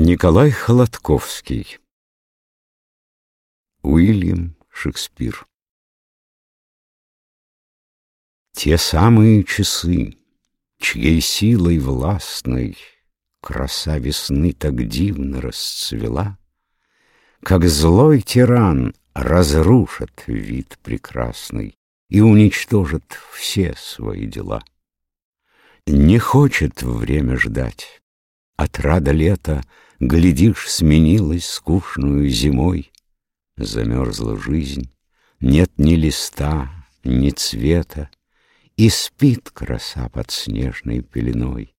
Николай Холодковский. Уильям Шекспир. Те самые часы, чьей силой властной Краса весны так дивно расцвела, Как злой тиран разрушит вид прекрасный И уничтожит все свои дела. Не хочет время ждать, Отрада лета, глядишь, сменилась скучную зимой. Замерзла жизнь, нет ни листа, ни цвета, И спит краса под снежной пеленой.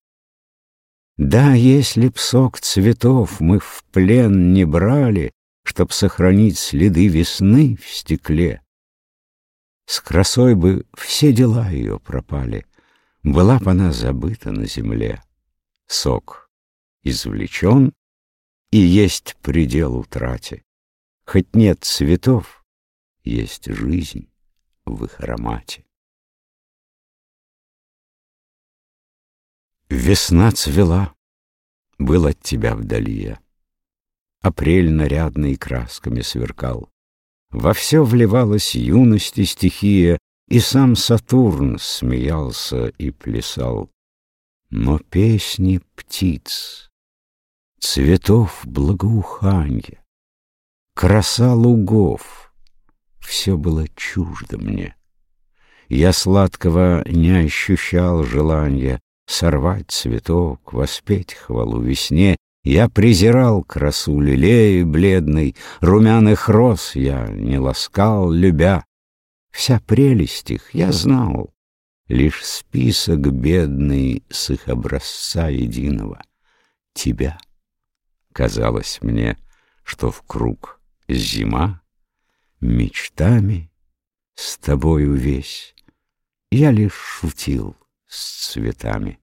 Да, если б сок цветов мы в плен не брали, Чтоб сохранить следы весны в стекле, С красой бы все дела ее пропали, Была б она забыта на земле. Сок извлечен, и есть предел утрате. Хоть нет цветов, есть жизнь в их аромате. Весна цвела, был от тебя вдали я. Апрель нарядный красками сверкал. Во все вливалась юность и стихия, И сам Сатурн смеялся и плясал. Но песни птиц цветов благоуханье, краса лугов — все было чуждо мне. Я сладкого не ощущал желания сорвать цветок, воспеть хвалу весне. Я презирал красу лилеи бледной, румяных роз я не ласкал, любя. Вся прелесть их я знал, лишь список бедный с их образца единого — тебя. Казалось мне, что в круг зима, Мечтами с тобою весь, Я лишь шутил с цветами.